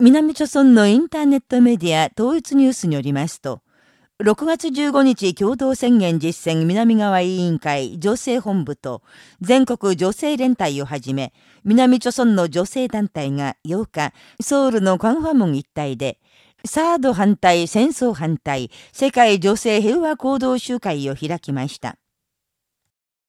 南朝村のインターネットメディア統一ニュースによりますと、6月15日共同宣言実践南側委員会女性本部と全国女性連帯をはじめ、南朝村の女性団体が8日、ソウルのカンファモン一帯で、サード反対、戦争反対、世界女性平和行動集会を開きました。